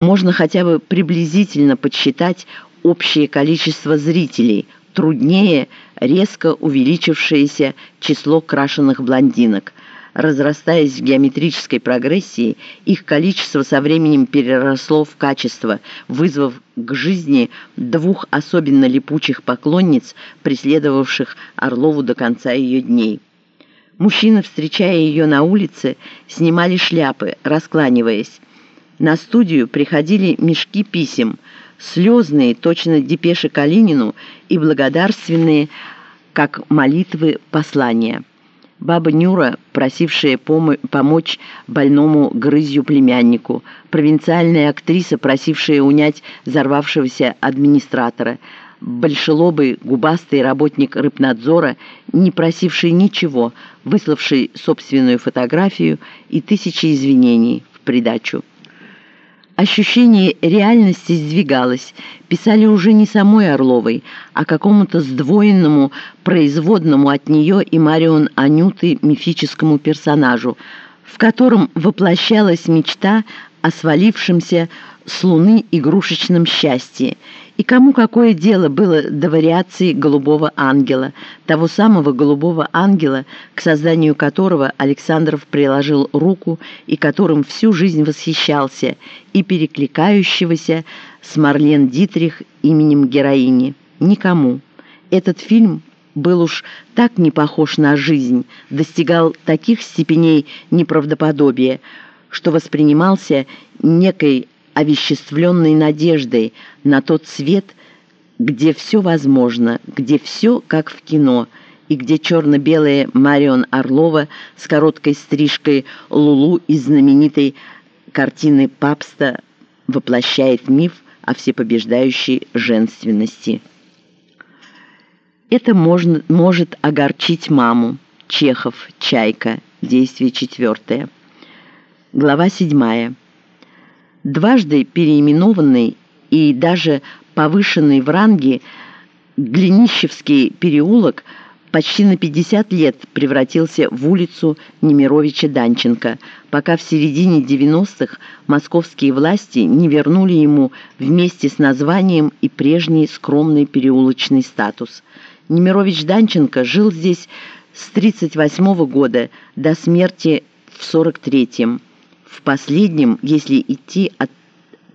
можно хотя бы приблизительно подсчитать общее количество зрителей, труднее резко увеличившееся число крашеных блондинок. Разрастаясь в геометрической прогрессии, их количество со временем переросло в качество, вызвав к жизни двух особенно липучих поклонниц, преследовавших Орлову до конца ее дней. Мужчины, встречая ее на улице, снимали шляпы, раскланиваясь. На студию приходили мешки писем, слезные, точно депеши Калинину, и благодарственные, как молитвы, послания. Баба Нюра, просившая пом помочь больному грызью племяннику, провинциальная актриса, просившая унять взорвавшегося администратора, большелобый губастый работник рыбнадзора, не просивший ничего, выславший собственную фотографию и тысячи извинений в придачу. Ощущение реальности сдвигалось, писали уже не самой Орловой, а какому-то сдвоенному, производному от нее и Марион Анюты мифическому персонажу, в котором воплощалась мечта о свалившемся с луны игрушечном счастье, и кому какое дело было до вариации «Голубого ангела», того самого «Голубого ангела», к созданию которого Александров приложил руку и которым всю жизнь восхищался, и перекликающегося с Марлен Дитрих именем героини. Никому. Этот фильм был уж так не похож на жизнь, достигал таких степеней неправдоподобия, что воспринимался некой овеществленной надеждой на тот свет, где все возможно, где все как в кино, и где черно-белая Марион Орлова с короткой стрижкой Лулу из знаменитой картины Папста воплощает миф о всепобеждающей женственности. Это можно, может огорчить маму. Чехов, Чайка, действие четвертое. Глава седьмая дважды переименованный и даже повышенный в ранге Глинищевский переулок почти на 50 лет превратился в улицу Немировича-Данченко, пока в середине 90-х московские власти не вернули ему вместе с названием и прежний скромный переулочный статус. Немирович-Данченко жил здесь с 1938 года до смерти в 1943 в последнем, если идти от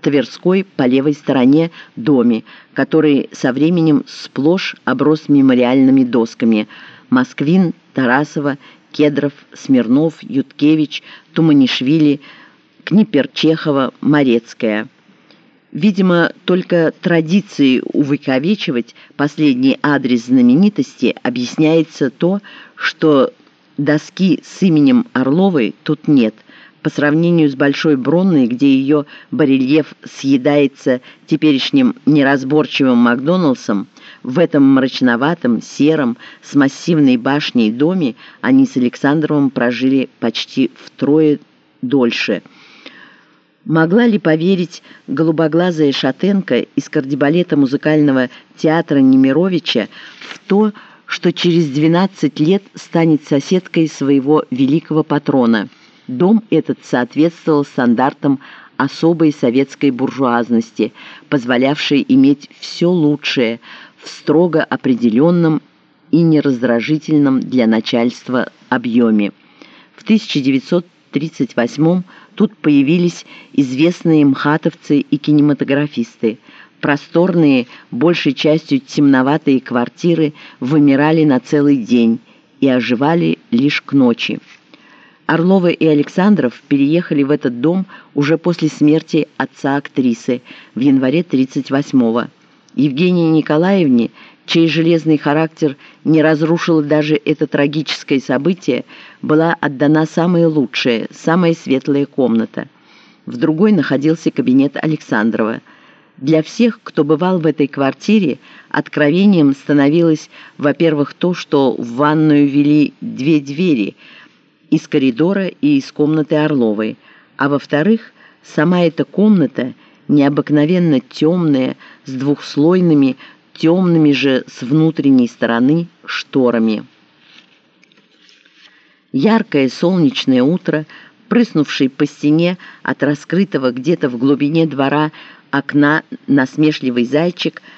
Тверской по левой стороне доме, который со временем сплошь оброс мемориальными досками Москвин, Тарасова, Кедров, Смирнов, Юткевич, Туманишвили, Книперчехова, Морецкая. Видимо, только традицией увековечивать последний адрес знаменитости объясняется то, что доски с именем Орловой тут нет – по сравнению с Большой Бронной, где ее барельеф съедается теперешним неразборчивым Макдоналдсом, в этом мрачноватом, сером, с массивной башней доме они с Александровым прожили почти втрое дольше. Могла ли поверить голубоглазая шатенка из кардебалета музыкального театра Немировича в то, что через 12 лет станет соседкой своего великого патрона – Дом этот соответствовал стандартам особой советской буржуазности, позволявшей иметь все лучшее в строго определенном и нераздражительном для начальства объеме. В 1938 тут появились известные мхатовцы и кинематографисты. Просторные, большей частью темноватые квартиры вымирали на целый день и оживали лишь к ночи. Орлова и Александров переехали в этот дом уже после смерти отца актрисы в январе 38-го. Евгении Николаевне, чей железный характер не разрушил даже это трагическое событие, была отдана самая лучшая, самая светлая комната. В другой находился кабинет Александрова. Для всех, кто бывал в этой квартире, откровением становилось, во-первых, то, что в ванную вели две двери – из коридора и из комнаты Орловой, а во-вторых, сама эта комната необыкновенно темная, с двухслойными, темными же с внутренней стороны шторами. Яркое солнечное утро прыснувший по стене от раскрытого где-то в глубине двора окна насмешливый зайчик –